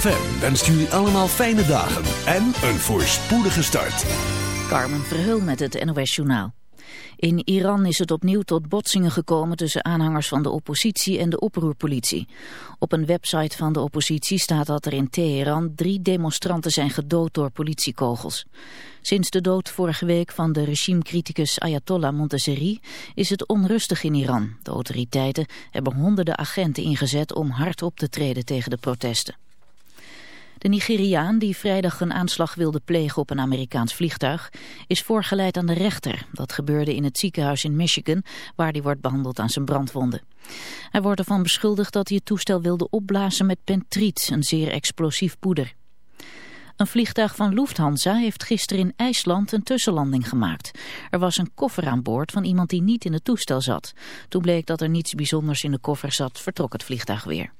ZFM wenst jullie allemaal fijne dagen en een voorspoedige start. Carmen Verheul met het NOS Journaal. In Iran is het opnieuw tot botsingen gekomen tussen aanhangers van de oppositie en de oproerpolitie. Op een website van de oppositie staat dat er in Teheran drie demonstranten zijn gedood door politiekogels. Sinds de dood vorige week van de regimecriticus Ayatollah Montazeri is het onrustig in Iran. De autoriteiten hebben honderden agenten ingezet om hard op te treden tegen de protesten. De Nigeriaan die vrijdag een aanslag wilde plegen op een Amerikaans vliegtuig is voorgeleid aan de rechter. Dat gebeurde in het ziekenhuis in Michigan waar hij wordt behandeld aan zijn brandwonden. Hij wordt ervan beschuldigd dat hij het toestel wilde opblazen met pentriet, een zeer explosief poeder. Een vliegtuig van Lufthansa heeft gisteren in IJsland een tussenlanding gemaakt. Er was een koffer aan boord van iemand die niet in het toestel zat. Toen bleek dat er niets bijzonders in de koffer zat, vertrok het vliegtuig weer.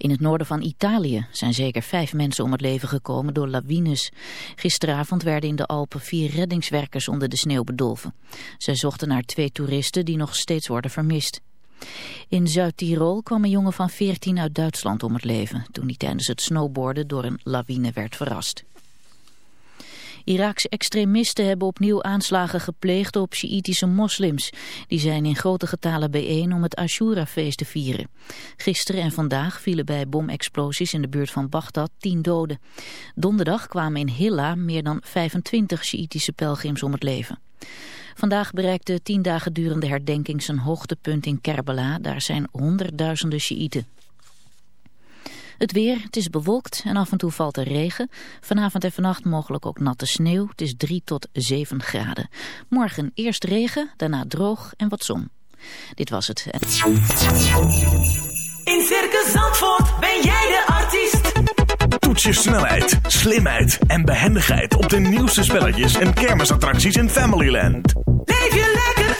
In het noorden van Italië zijn zeker vijf mensen om het leven gekomen door lawines. Gisteravond werden in de Alpen vier reddingswerkers onder de sneeuw bedolven. Zij zochten naar twee toeristen die nog steeds worden vermist. In Zuid-Tirol kwam een jongen van 14 uit Duitsland om het leven... toen hij tijdens het snowboarden door een lawine werd verrast. Iraakse extremisten hebben opnieuw aanslagen gepleegd op Sjiïtische moslims. Die zijn in grote getalen bijeen om het Ashura-feest te vieren. Gisteren en vandaag vielen bij bomexplosies in de buurt van Bagdad tien doden. Donderdag kwamen in Hilla meer dan 25 Sjiïtische pelgrims om het leven. Vandaag bereikte tien dagen durende herdenking zijn hoogtepunt in Kerbala. Daar zijn honderdduizenden Sjiïten. Het weer, het is bewolkt en af en toe valt er regen. Vanavond en vannacht mogelijk ook natte sneeuw. Het is 3 tot 7 graden. Morgen eerst regen, daarna droog en wat zon. Dit was het. In Circus Zandvoort ben jij de artiest. Toets je snelheid, slimheid en behendigheid op de nieuwste spelletjes en kermisattracties in Familyland. Leef je lekker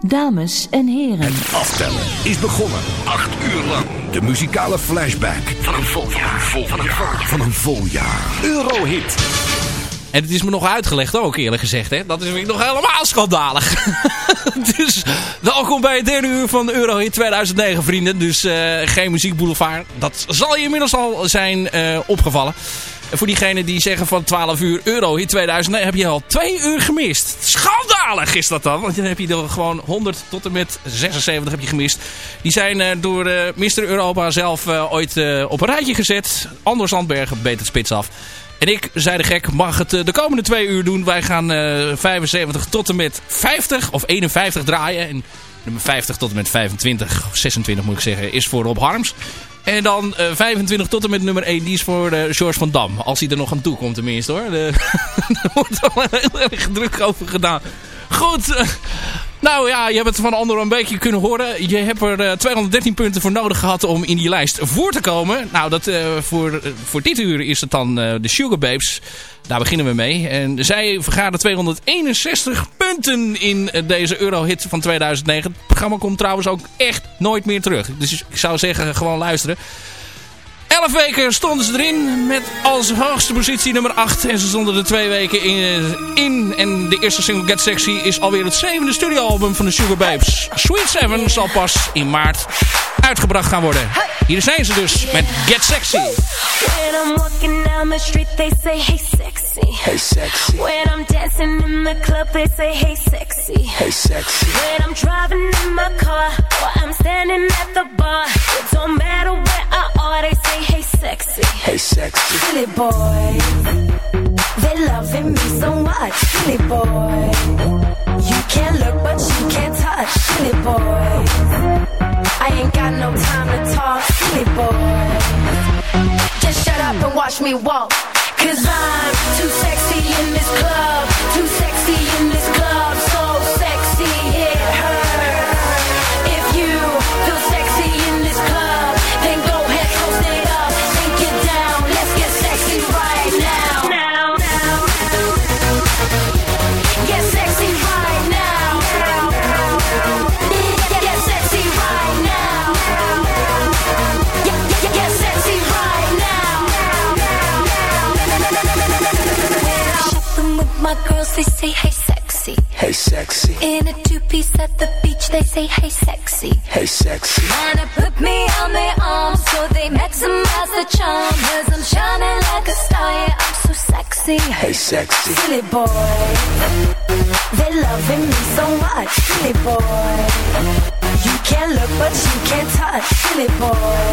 Dames en heren. Aftellen is begonnen. Acht uur lang. De muzikale flashback van een vol jaar. Van een vol jaar. Van een vol jaar. Eurohit. En het is me nog uitgelegd ook eerlijk gezegd. Hè? Dat is weer nog helemaal schandalig. dus welkom bij het derde uur van Eurohit 2009 vrienden. Dus uh, geen muziekboulevard. Dat zal je inmiddels al zijn uh, opgevallen. En voor diegenen die zeggen van 12 uur euro in 2009 heb je al twee uur gemist. Schandalig is dat dan. Want dan heb je er gewoon 100 tot en met 76 heb je gemist. Die zijn uh, door uh, Mr. Europa zelf uh, ooit op een rijtje gezet. Anders Landbergen beet het spits af. En ik, zei de gek, mag het de komende twee uur doen. Wij gaan 75 tot en met 50 of 51 draaien. En nummer 50 tot en met 25, of 26 moet ik zeggen, is voor Rob Harms. En dan uh, 25 tot en met nummer 1, die is voor uh, George van Dam. Als hij er nog aan toe komt tenminste hoor. Er wordt al heel erg druk over gedaan. Goed, uh, nou ja, je hebt het van anderen een beetje kunnen horen. Je hebt er uh, 213 punten voor nodig gehad om in die lijst voor te komen. Nou, dat, voor, voor dit uur is het dan de Sugar Babes. Daar beginnen we mee. En zij vergaarden 261 punten in deze Eurohit van 2009. Het programma komt trouwens ook echt nooit meer terug. Dus ik zou zeggen, gewoon luisteren. 11 weken stonden ze erin met als hoogste positie nummer 8. En ze stonden er twee weken in. in. En de eerste single Get Sexy is alweer het zevende studioalbum van de Sugar Babes. Sweet Seven zal pas in maart uitgebracht gaan worden. Hier zijn ze dus met Get Sexy. When I'm walking down the street they say hey sexy. Hey sexy. When I'm dancing in the club they say hey sexy. Hey sexy. When I'm driving in my car or I'm standing at the bar. It don't matter where I are they say hey sexy. Hey sexy. Silly boy. They loving me so much. Silly boy. You can't look but you can't touch. Silly boy. I ain't got no time to talk. Silly boy. Just shut up and watch me walk. Cause I'm too sexy in this club. Too sexy they say, hey, sexy. Hey, sexy. In a two-piece at the beach, they say, hey, sexy. Hey, sexy. Wanna put me on their arms so they maximize the charm. Cause I'm shining like a star, yeah, I'm so sexy. Hey, sexy. Silly boy, they loving me so much. Silly boy, you can't look but you can't touch. Silly boy,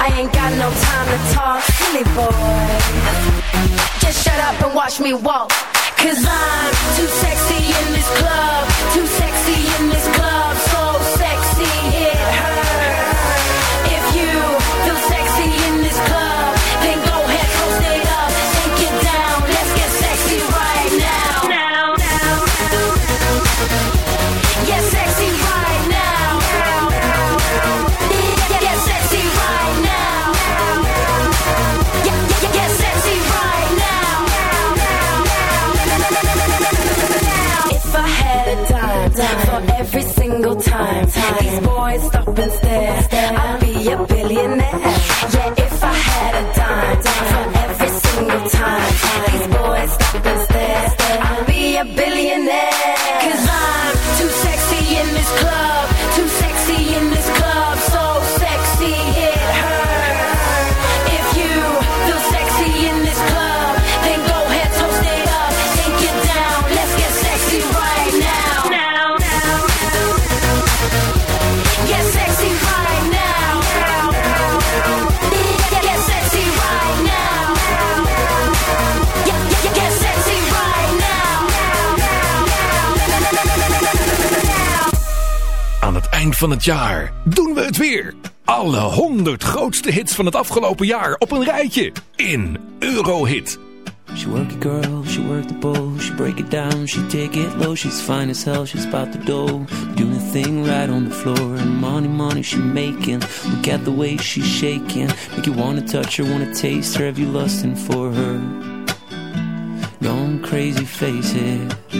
I ain't got no time to talk. Silly boy, just shut up and watch me walk. Cause I'm too sexy in this club, too sexy in this club, so boys stop and stare, I'd be a billionaire. Yeah, if I had a dime for every single time these boys stop and stare, I'd be a billionaire. Cause van het jaar doen we het weer. Alle 100 grootste hits van het afgelopen jaar op een rijtje in Eurohit. She work it girl, she work the bowl, she break it down, she take it low, she's fine as hell, she's about the dough, doing a thing right on the floor, and money, money she making, look at the way she's shaking, make you wanna touch her, wanna taste her, have you lusting for her, going crazy, face it.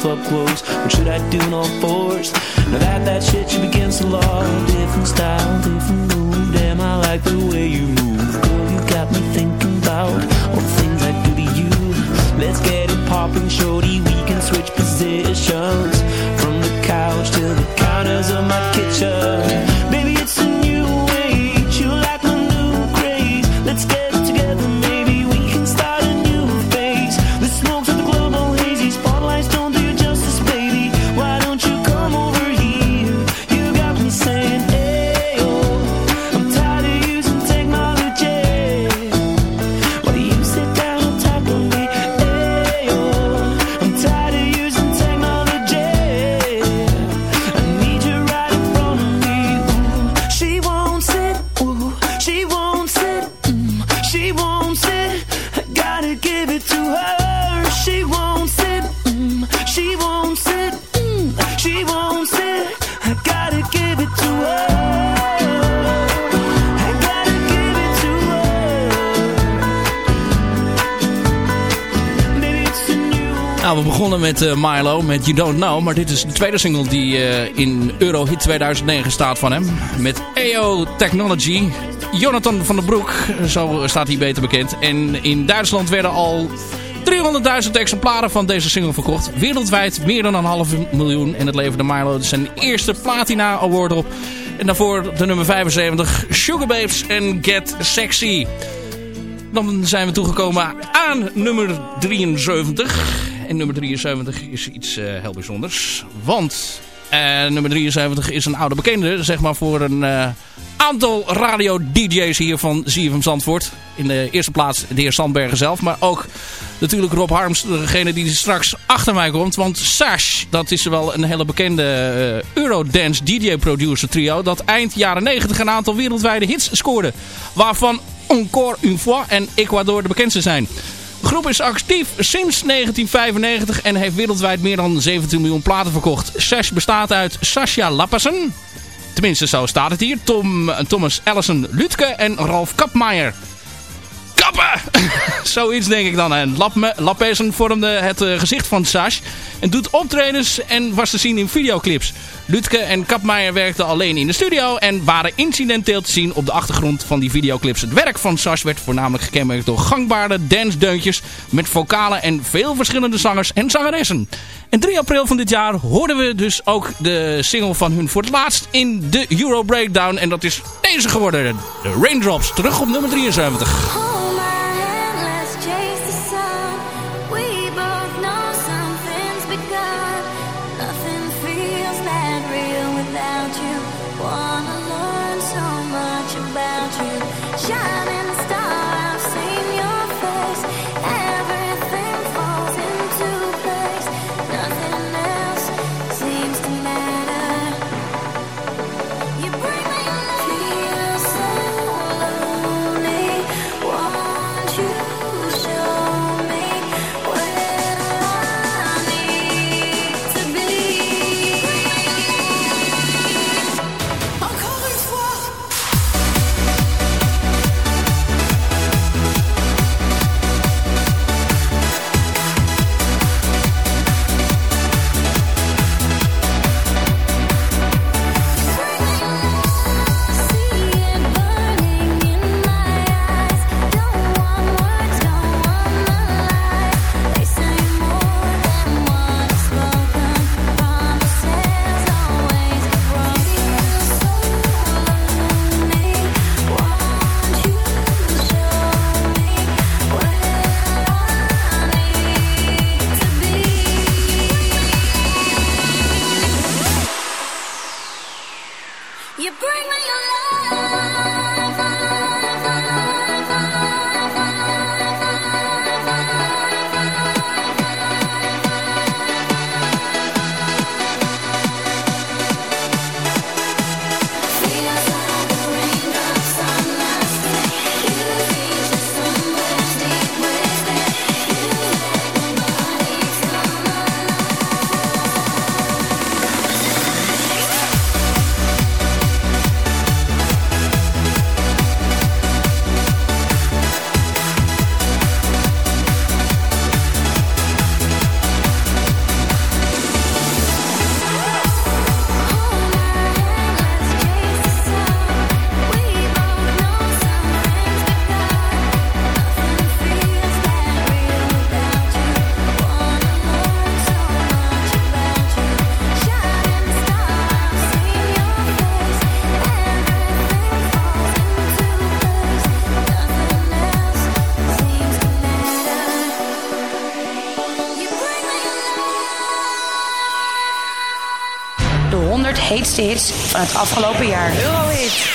club close. What should I do in all fours? Now that that shit you against the law. Different style, different move. Damn, I like the way you move. Girl, you got me thinking about all the things I do to you. Let's get it poppin', shorty. We can switch positions from the couch to the counters of my kitchen. Milo, met You Don't Know. Maar dit is de tweede single die eh, in Eurohit 2009 staat van hem. Met EO Technology. Jonathan van der Broek, zo staat hij beter bekend. En in Duitsland werden al 300.000 exemplaren van deze single verkocht. Wereldwijd meer dan een half miljoen. En het leverde Milo zijn eerste Platina Award op. En daarvoor de nummer 75, Sugar Babes en Get Sexy. Dan zijn we toegekomen aan nummer 73. En nummer 73 is iets uh, heel bijzonders. Want uh, nummer 73 is een oude bekende, zeg maar, voor een uh, aantal radio-dj's hier van ZFM Zandvoort. In de eerste plaats de heer Sandbergen zelf, maar ook natuurlijk Rob Harms, degene die straks achter mij komt. Want Sash, dat is wel een hele bekende Eurodance DJ-producer trio, dat eind jaren 90 een aantal wereldwijde hits scoorde. Waarvan Encore Une Fois en Ecuador de bekendste zijn. Groep is actief sinds 1995 en heeft wereldwijd meer dan 17 miljoen platen verkocht. Sash bestaat uit Sascha Lappassen, tenminste zo staat het hier, Tom, Thomas Allison Lutke en Ralf Kapmeijer. Kappen! Zoiets denk ik dan. En Lappezen vormde het uh, gezicht van Sash en doet optredens en was te zien in videoclips. Lutke en Kapmeijer werkten alleen in de studio en waren incidenteel te zien op de achtergrond van die videoclips. Het werk van Sash werd voornamelijk gekenmerkt door gangbare dansdeuntjes met vocalen en veel verschillende zangers en zangeressen. En 3 april van dit jaar hoorden we dus ook de single van hun voor het laatst in de Euro Breakdown. En dat is deze geworden, de Raindrops, terug op nummer 73. Hits van het afgelopen jaar. Eurohit.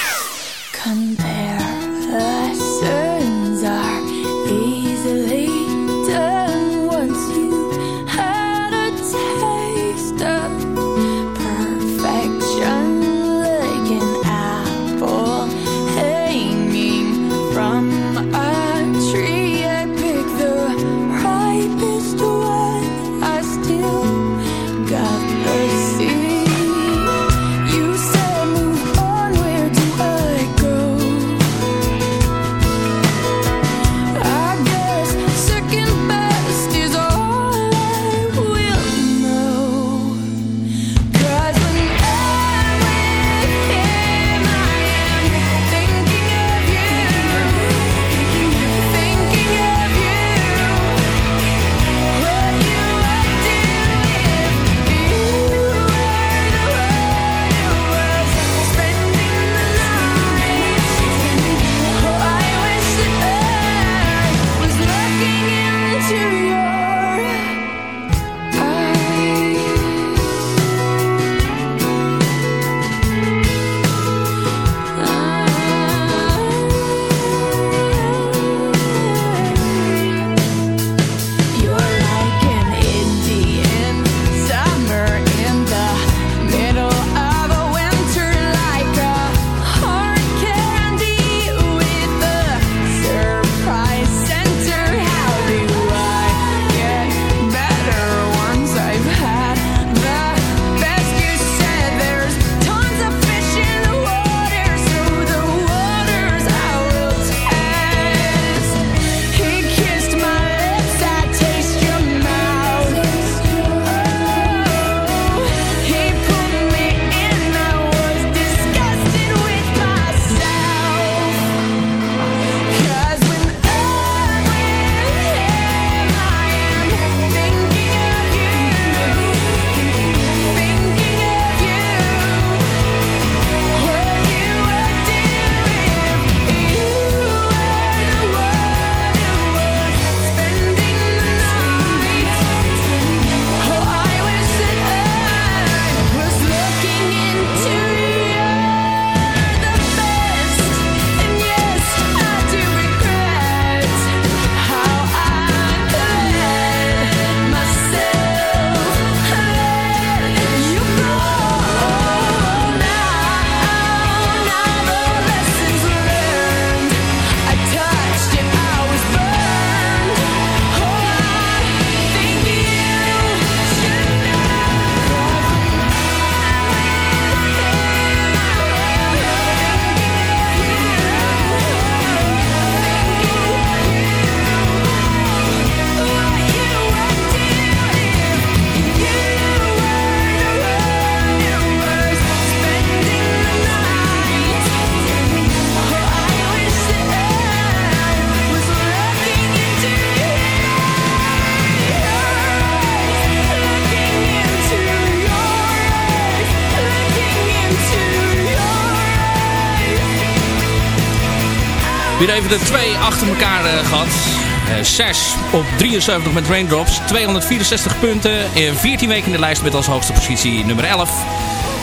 Even de twee achter elkaar uh, gehad. Uh, 6 op 73 met Raindrops. 264 punten. In 14 weken in de lijst met als hoogste positie nummer 11.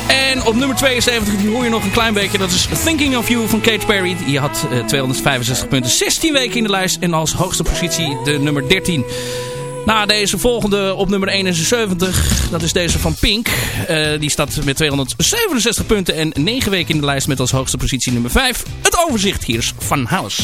En op nummer 72, die hoor je nog een klein beetje. Dat is Thinking of You van Kate Perry. Die had uh, 265 punten. 16 weken in de lijst. En als hoogste positie de nummer 13. Na deze volgende op nummer 71, dat is deze van Pink. Uh, die staat met 267 punten en 9 weken in de lijst met als hoogste positie nummer 5. Het overzicht hier is van House.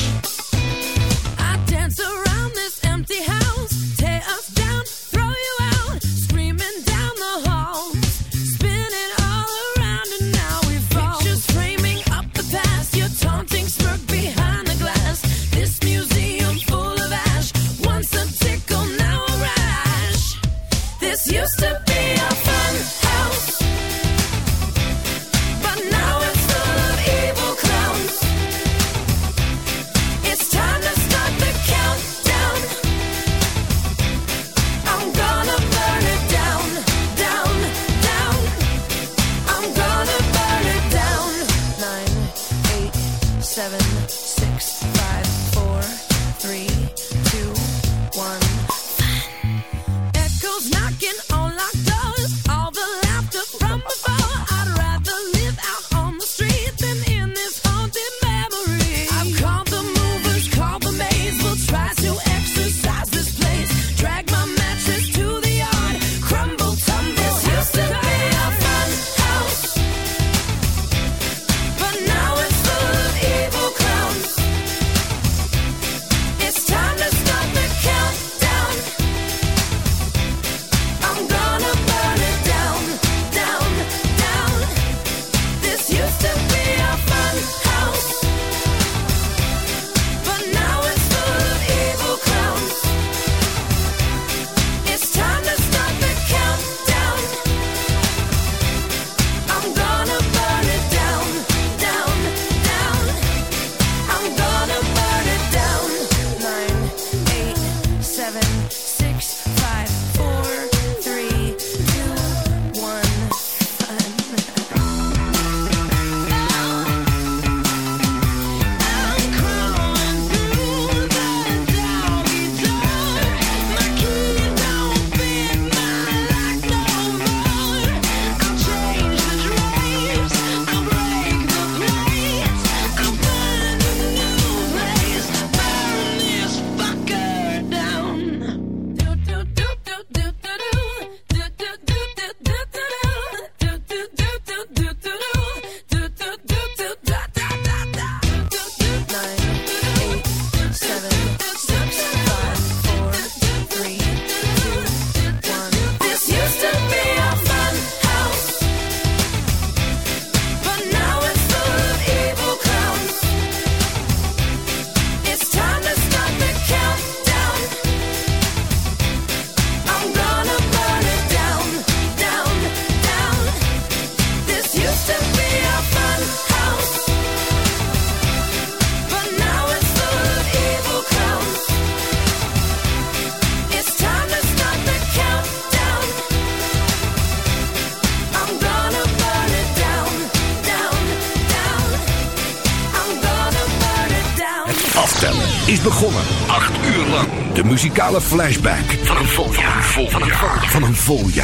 Muzikale flashback van een vol jaar. Van een vol jaar. Van een vol jaar.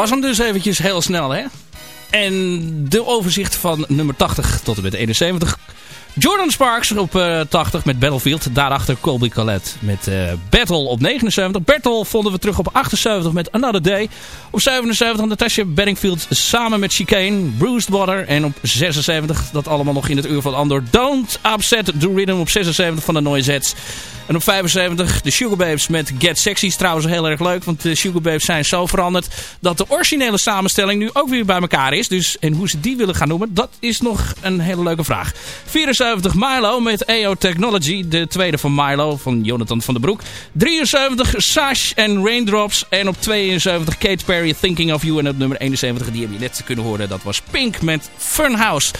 Was hem dus eventjes heel snel, hè? En de overzicht van nummer 80 tot en met 71. Jordan Sparks op eh, 80 met Battlefield. Daarachter Colby Collette met eh, Battle op 79. Battle vonden we terug op 78 met Another Day. Op 77 Natasha Bedingfield samen met Chicane, Bruised Water. En op 76, dat allemaal nog in het uur van Andor. Don't Upset the Rhythm op 76 van de Noisettes. En op 75 de Sugar Babes met Get Sexy. Is trouwens heel erg leuk, want de Sugar Babes zijn zo veranderd... dat de originele samenstelling nu ook weer bij elkaar is. Dus, en hoe ze die willen gaan noemen, dat is nog een hele leuke vraag. 74 Milo met AO Technology. De tweede van Milo, van Jonathan van den Broek. 73 Sash en Raindrops. En op 72 Kate Perry Thinking of You. En op nummer 71, die heb je net kunnen horen, dat was Pink met Funhouse.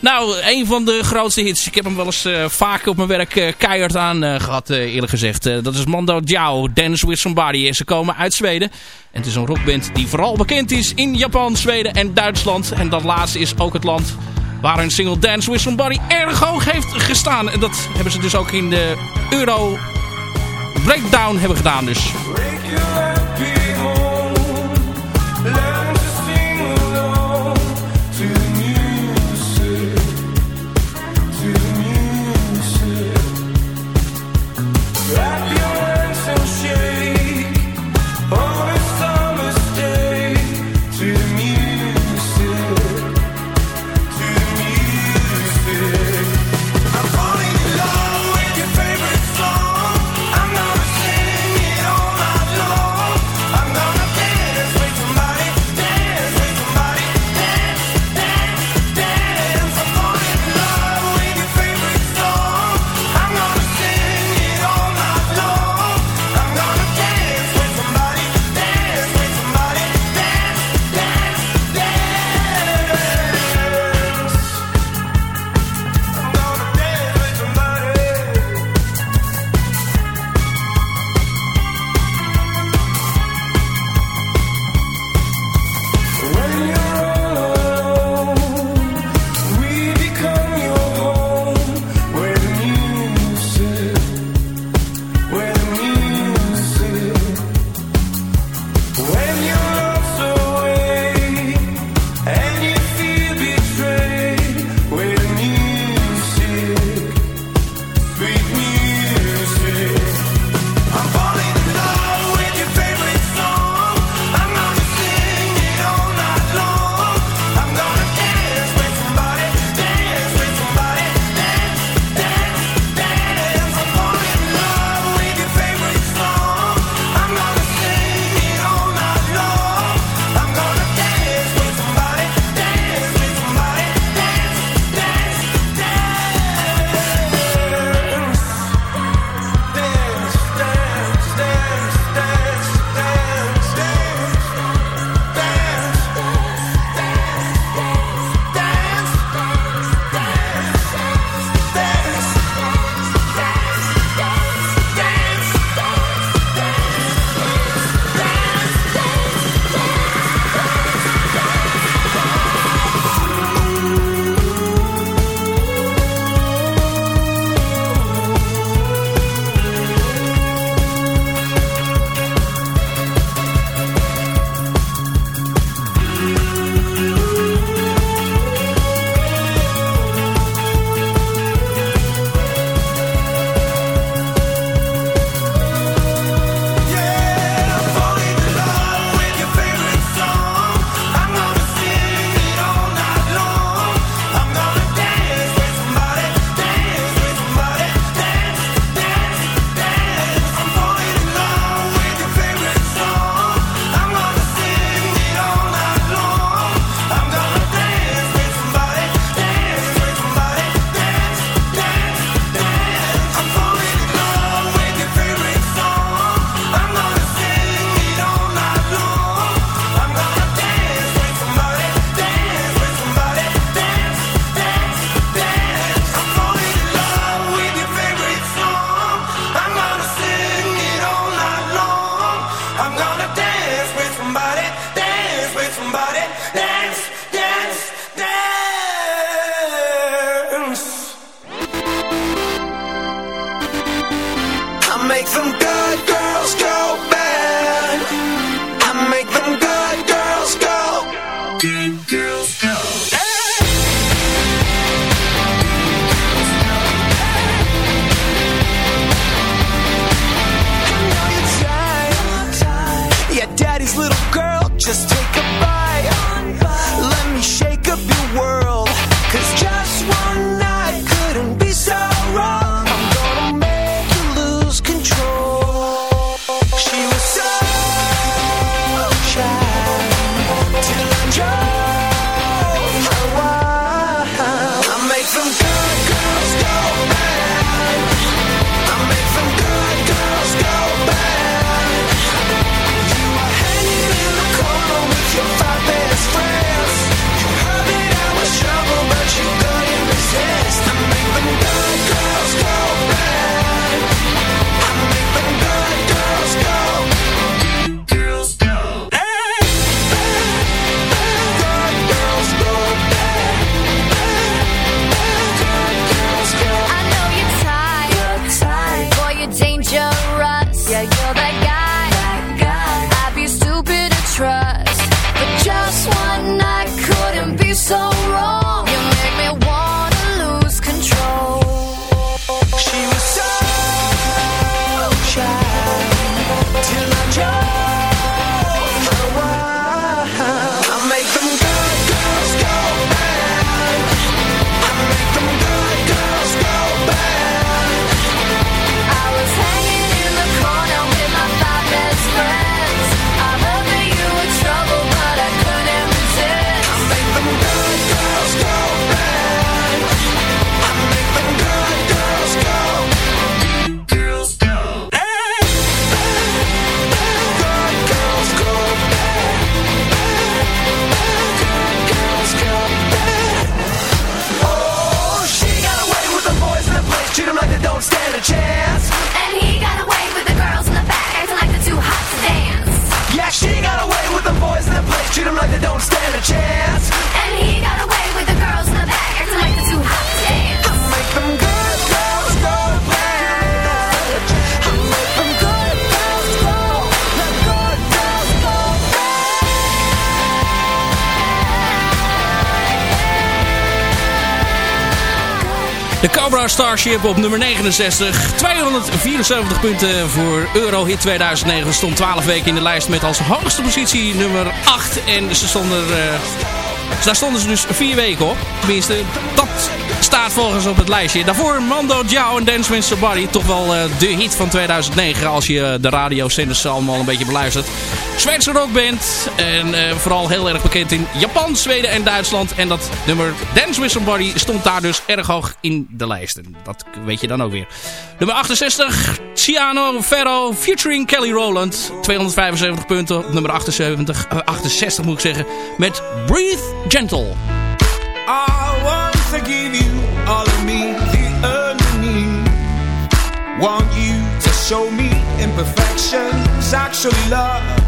Nou, een van de grootste hits. Ik heb hem wel eens uh, vaak op mijn werk uh, keihard aan uh, gehad, eerlijk gezegd. dat is Mando Diao, Dance With Somebody. Ze komen uit Zweden. En het is een rockband die vooral bekend is in Japan, Zweden en Duitsland. En dat laatste is ook het land waar hun single Dance With Somebody erg hoog heeft gestaan. En dat hebben ze dus ook in de Euro Breakdown hebben gedaan. Dus. Starship op nummer 69. 274 punten voor Eurohit 2009. Stond 12 weken in de lijst met als hoogste positie nummer 8. En ze stonden eh, daar stonden ze dus vier weken op. Tenminste, dat staat volgens op het lijstje. Daarvoor Mando Diao en Dance with Somebody. Toch wel eh, de hit van 2009 als je eh, de radiozenders allemaal een beetje beluistert. Zweedse rockband. En eh, vooral heel erg bekend in Japan, Zweden en Duitsland. En dat nummer Dance with Somebody stond daar dus erg hoog in de lijsten. Dat weet je dan ook weer. Nummer 68, Ciano Ferro featuring Kelly Rowland. 275 punten op nummer 78, eh, 68 moet ik zeggen. Met Breathe Gentle. I want to give you all of me, the enemy. Want you to show me imperfections, actually love.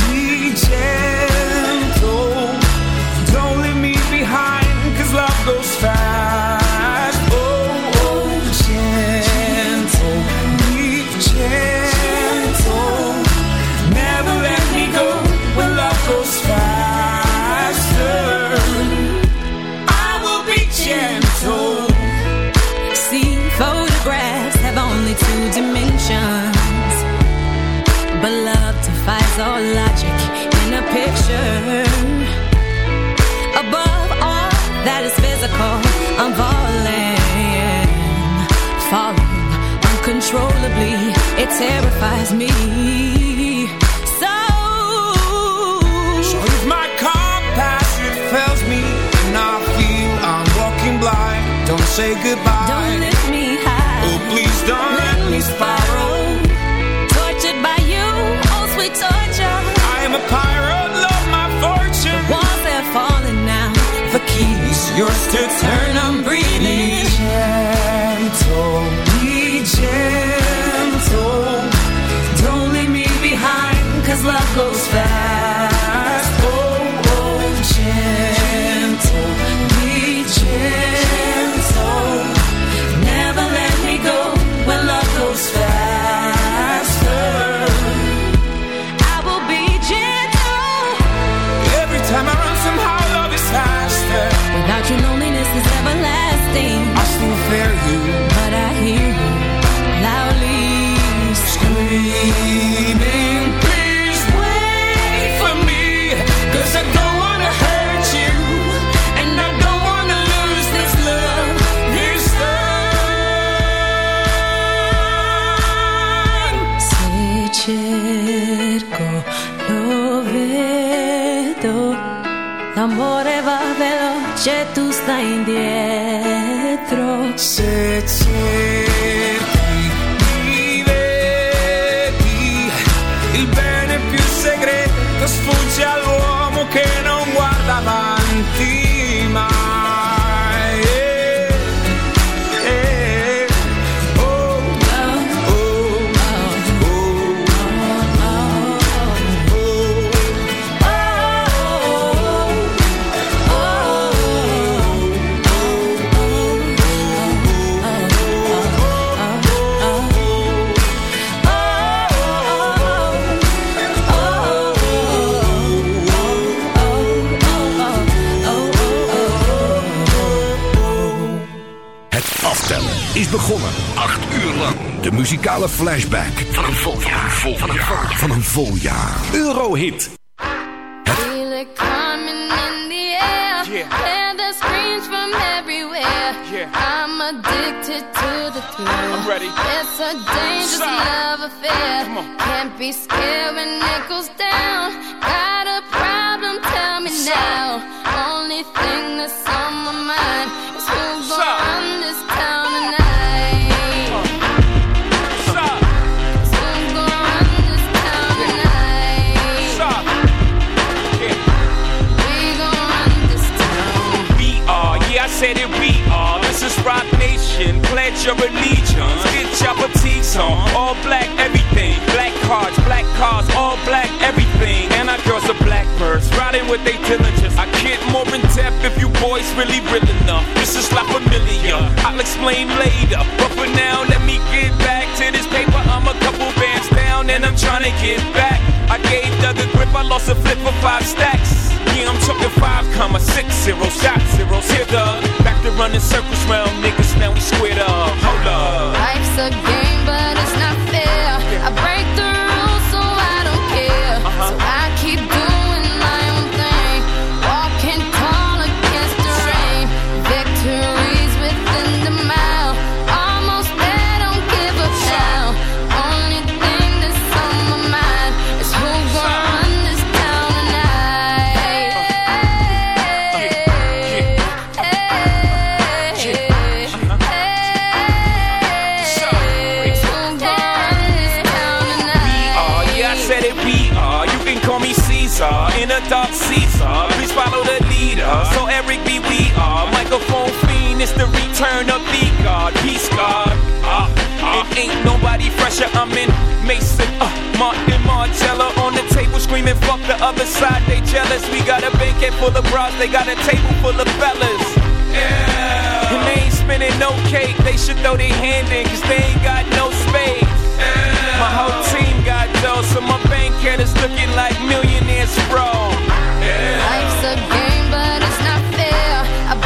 terrifies me. So, So if my compass fails me and I feel I'm walking blind, don't say goodbye. don't lift me high. Oh, please don't let me spiral. Tortured by you, oh sweet torture. I am a pirate, love my fortune. Walls they're falling now. The keys yours to turn. I'm goes fast. Veloce, tu stai indietro. De muzikale flashback van een vol jaar. Van een vol jaar. Van een vol jaar. Eurohit. Feel it coming in the air. Hear the screams from everywhere. I'm addicted to the thrill. I'm ready. It's a dangerous love affair. Can't be scared when it goes down. Your allegiance. Get your fatigues on. All black, everything. Black cards, black cars, all black, everything. And our girls are blackbirds, riding with their diligence. I get more in depth if you boys really real enough. This is La Familia. I'll explain later. But for now, let me get back to this paper. I'm a couple bands down and I'm trying to get back. I gave Doug a grip, I lost a flip for five stacks. Yeah, I'm talking five comma six zero shot zeros. Here, Doug. Back to running circles round niggas, now we squared up. Hold up. Life's a game, but it's not it's the return of the God. Peace God. Uh, uh, it ain't nobody fresher. I'm in Mason, uh, Martin Margiela on the table screaming, fuck the other side. They jealous. We got a banquet full of bras, they got a table full of fellas. Yeah. And they ain't spinning no cake. They should throw their hand in, cause they ain't got no space. My whole team got dough, so my bank account is looking like millionaires, bro. Life's a game, but it's not fair. I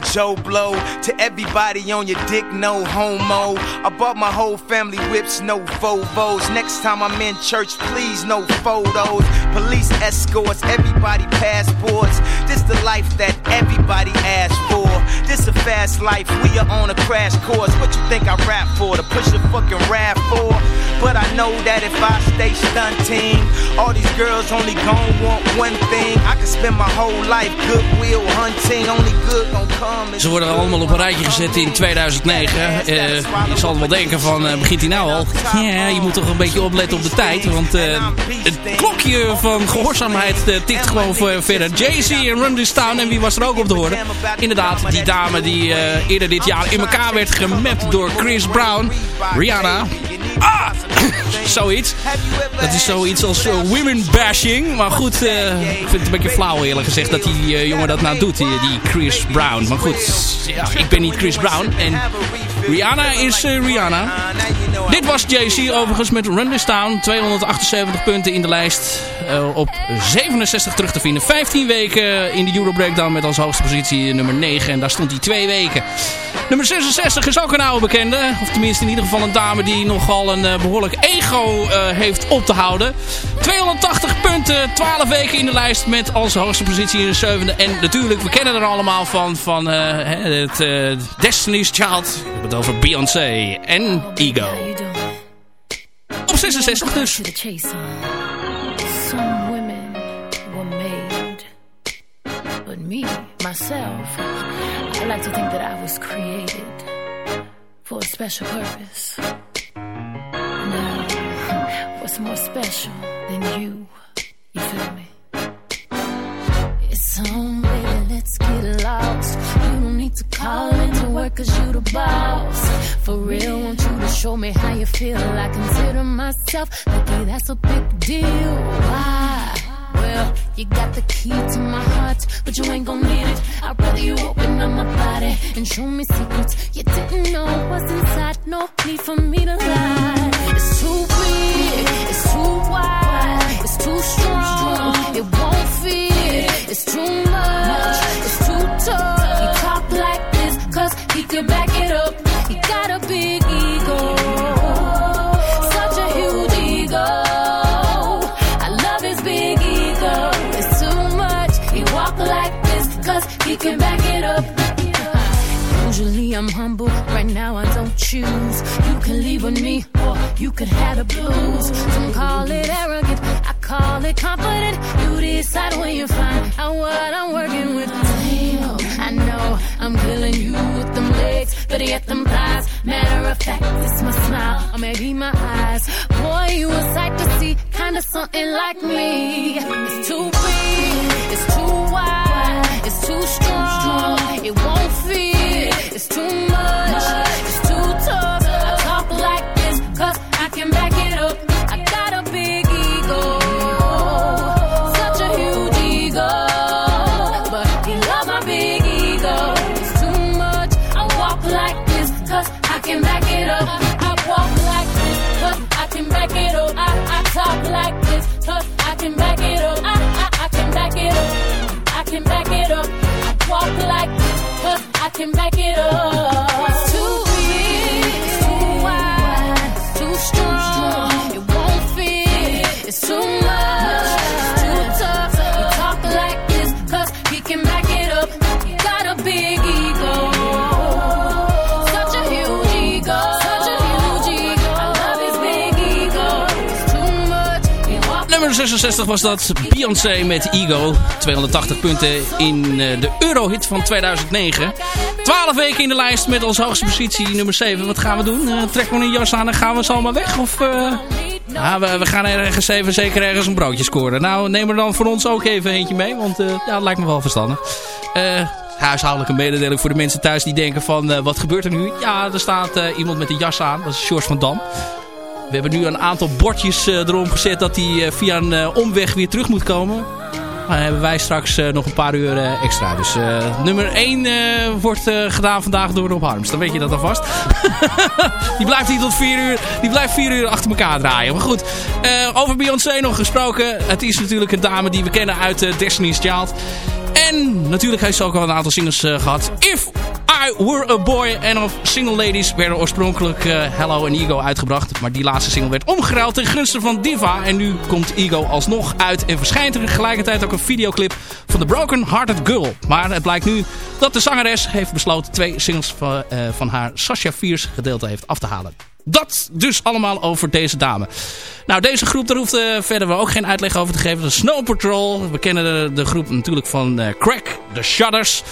Joe Blow to everybody on your dick, no homo. I bought my whole family whips, no Vovos. Next time I'm in church, please, no photos. Police escorts, everybody passports. This the life that everybody asks for. This a fast life, we are on a crash course. What you think I rap for? To push a fucking rap for? But I know that if I stay stunting, all these girls only gon' want one thing. I could spend my whole life goodwill hunting. Only good gon' come. Ze worden allemaal op een rijtje gezet in 2009. Uh, je zal wel denken van, uh, begint hij nou al? Ja, je moet toch een beetje opletten op de tijd. Want uh, het klokje van gehoorzaamheid tikt gewoon verder. Jay-Z en Run This Town. En wie was er ook op te horen? Inderdaad, die dame die eerder dit jaar in elkaar werd gemapt door Chris Brown. Rihanna. Ah! zoiets. Dat is zoiets als uh, women bashing. Maar goed, uh, ik vind het een beetje flauw eerlijk gezegd dat die uh, jongen dat nou doet. Die, die, Chris Brown. Maar goed, ja, ik ben niet Chris Brown. En Rihanna is Rihanna. Dit was JC overigens met Run Town. 278 punten in de lijst. op 67 terug te vinden. 15 weken in de Euro Breakdown met als hoogste positie nummer 9. En daar stond hij twee weken. Nummer 66 is ook een oude bekende. Of tenminste in ieder geval een dame die nogal een behoorlijk ego heeft op te houden. 280 punten, 12 weken in de lijst met als hoogste positie in de zevende. En natuurlijk, we kennen er allemaal van, van het Destiny's Child. Het over Beyoncé en Ego. Op 66 dus. Some women were made, but me, myself, I like to think that I was created for a special purpose. what's more special than you? You feel me? It's on, baby, let's get lost. Need to call into work cause you the boss. For real, want you to show me how you feel. I consider myself lucky, that's a big deal. Why? Well, you got the key to my heart, but you ain't gon' need it. I'd rather you open up my body and show me secrets you didn't know what's inside. No need for me to lie. It's too big, it's too wide, it's too strong. It won't fit, it's too much, it's too tough. Can back it up. He got a big ego, such a huge ego. I love his big ego, it's too much. He walk like this, cause he can back it up. Usually I'm humble, right now I don't choose. You can leave with me, or you could have the blues. Some call it arrogant, I call it confident. You decide when you find out what I'm working with. I'm killing you with them legs, but yet them thighs. Matter of fact, it's my smile, or maybe my eyes. Boy, you a sight to see, kinda something like me. It's too big, it's too wide, it's too strong, it won't can back it up. I walk like this, cause I can back it up. 1966 was dat Beyoncé met Ego. 280 punten in eh, de Eurohit van 2009. 12 weken in de lijst met als hoogste positie nummer 7. Wat gaan we doen? Eh, Trekken we een jas aan en gaan we ze allemaal weg? Of, eh, nou, we, gaan ergens even zeker ergens een broodje scoren. Nou, neem er dan voor ons ook even eentje mee. Want ja, dat lijkt me wel verstandig. Eh huishoudelijke mededeling voor de mensen thuis die denken van wat gebeurt er nu? Ja, er staat iemand met een jas aan, dat is George van Dam. We hebben nu een aantal bordjes erom gezet dat hij via een omweg weer terug moet komen. Dan hebben wij straks uh, nog een paar uur uh, extra. Dus uh, nummer 1 wordt gedaan vandaag door Rob Harms. Dan weet je dat alvast. die blijft niet tot 4 uur. Die blijft 4 uur achter elkaar draaien. Maar goed, over Beyoncé nog gesproken. Het is natuurlijk een dame die we kennen uit Destiny's Child. En natuurlijk heeft ze ook al een aantal singles gehad. If I Were a Boy en of Single Ladies werden oorspronkelijk Hello en Ego uitgebracht. Maar die laatste single werd omgeruild ten gunste van Diva. En nu komt Ego alsnog uit en verschijnt er tegelijkertijd ook een videoclip van The Broken Hearted Girl. Maar het blijkt nu dat de zangeres heeft besloten twee singles van, van haar Sasha Fierce gedeelte heeft af te halen. Dat dus allemaal over deze dame. Nou, deze groep, daar hoeft uh, verder we ook geen uitleg over te geven. De Snow Patrol. We kennen de, de groep natuurlijk van uh, Crack, The Shudders.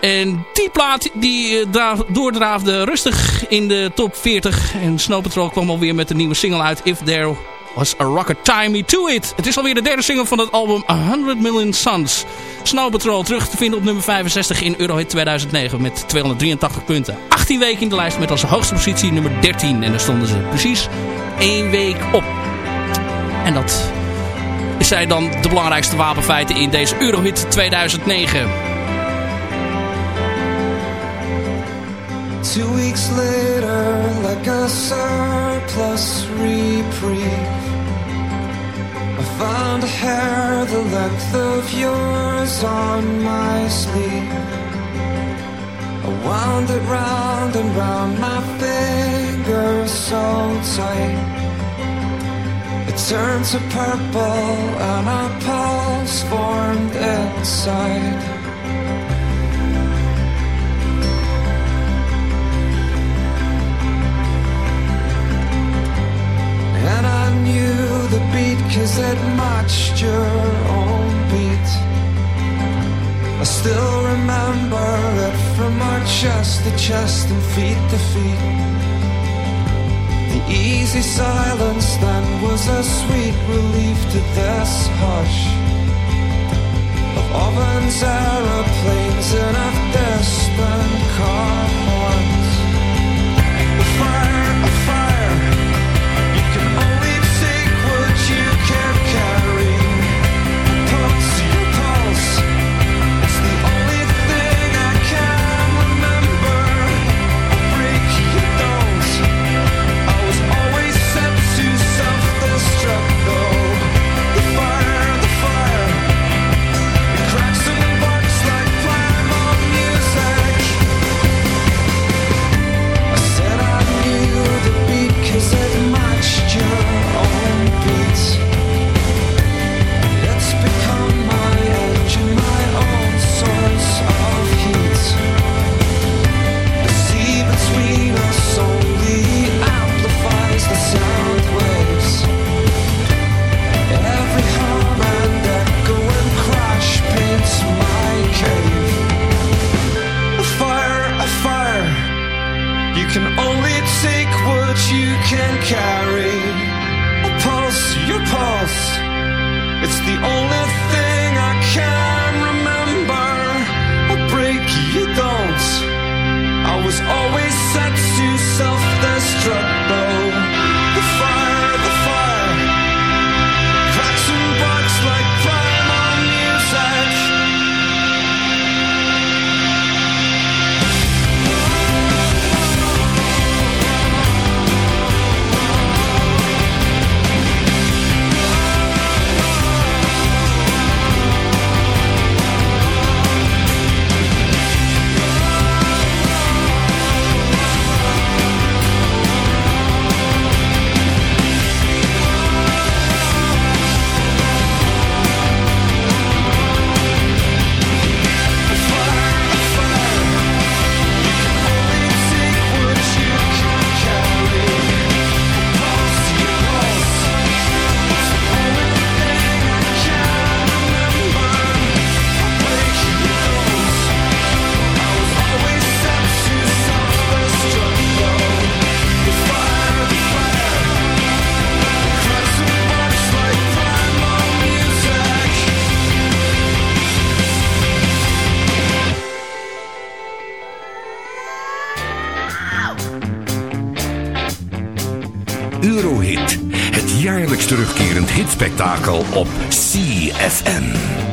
En die plaat die uh, doordraafde rustig in de top 40. En Snow Patrol kwam alweer met een nieuwe single uit. If There Was a Rocket Tie Me To It. Het is alweer de derde single van het album 100 Million Suns. Snow Patrol terug te vinden op nummer 65 in Eurohit 2009 met 283 punten. 18 weken in de lijst met als hoogste positie nummer 13. En daar stonden ze precies één week op. En dat zijn dan de belangrijkste wapenfeiten in deze Eurohit 2009. Two weeks later, like a surplus reprieve I found a hair the length of yours on my sleeve. I wound it round and round my finger so tight. It turned to purple and a pulse formed inside cause it matched your own beat. I still remember it from our chest to chest and feet to feet. The easy silence then was a sweet relief to this hush Of ovens, aeroplanes and of distant car horns. The fire, a fire hitspektakel op CFM.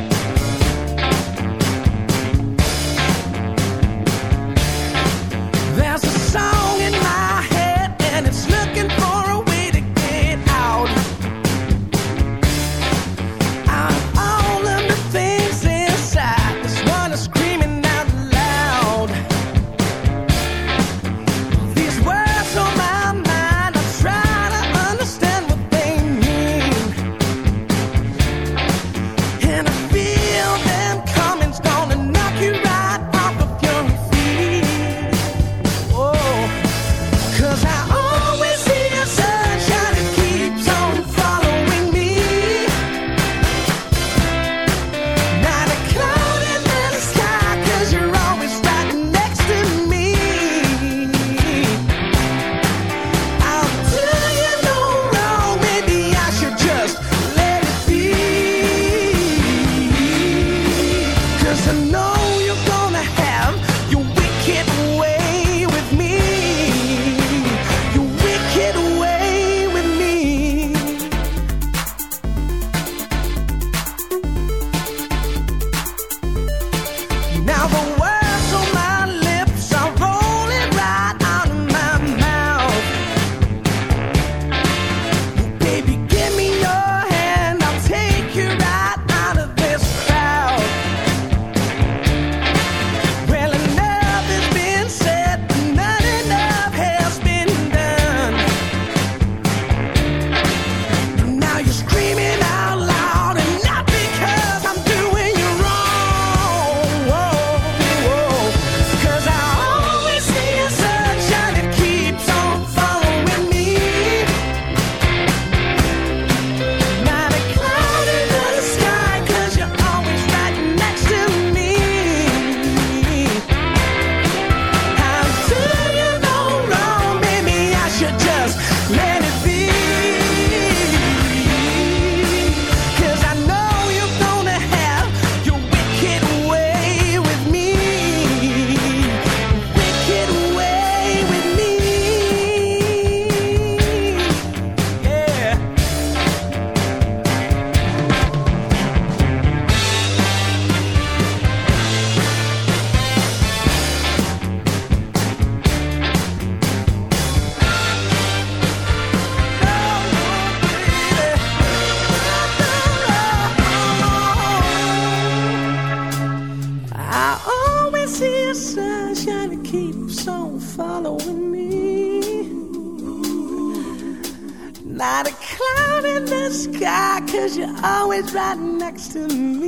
Right next to me.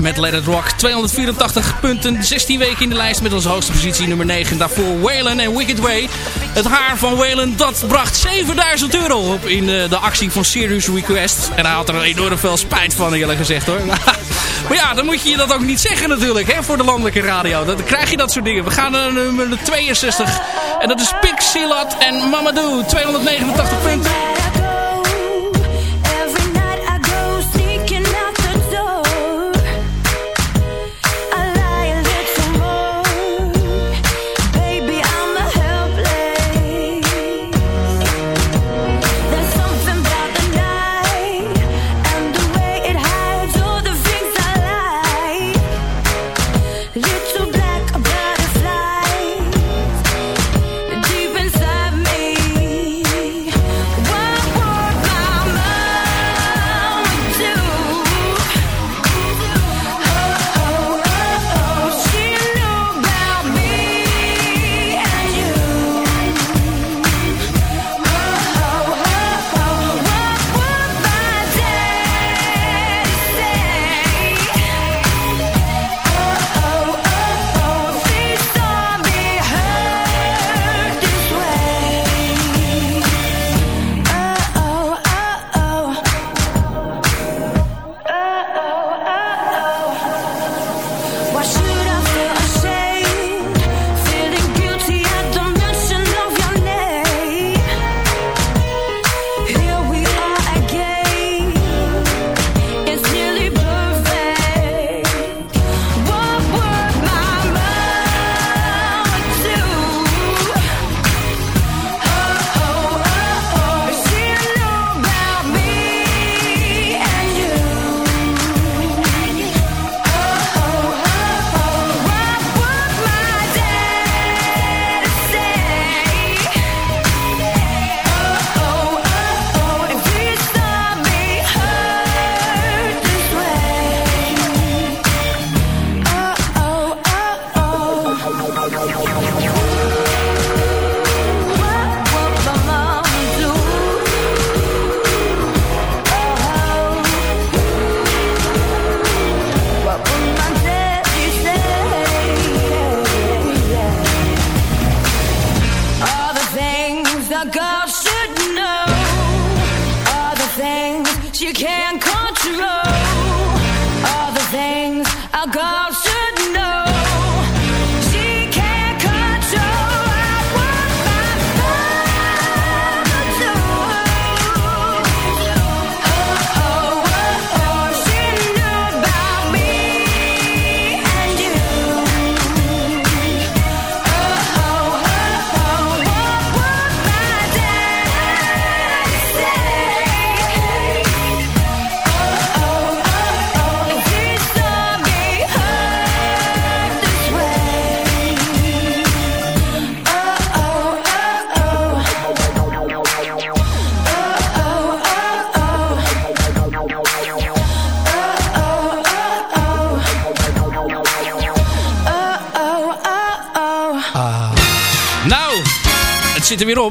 met Let It Rock. 284 punten, 16 weken in de lijst met onze hoogste positie nummer 9. Daarvoor Waylon en Wicked Way. Het haar van Waylon dat bracht 7000 euro op in eh, de actie van Serious Request. En hij had er enorm veel spijt van eerlijk gezegd hoor. maar ja, dan moet je je dat ook niet zeggen natuurlijk hè, voor de landelijke radio. Dan krijg je dat soort dingen. We gaan naar nummer 62 en dat is Pixilat en Mamadou. 289 punten.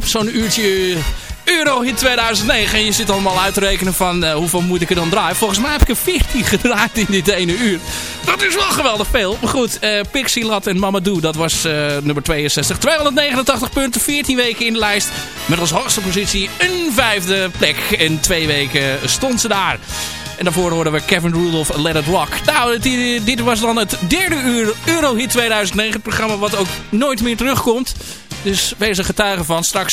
Zo'n uurtje Eurohit 2009. En je zit allemaal uit te rekenen van eh, hoeveel moet ik er dan draaien. Volgens mij heb ik er 14 gedraaid in dit ene uur. Dat is wel geweldig veel. Maar goed, eh Pixie Lat en Mamadou, dat was eh, nummer 62. 289 punten, 14 weken in de lijst. Met als hoogste positie een vijfde plek. En twee weken stond ze daar. En daarvoor hoorden we Kevin Rudolph Let It Rock. Nou, dit, dit was dan het derde uur Eurohit 2009. Het programma wat ook nooit meer terugkomt. Dus wees er getuige van. Straks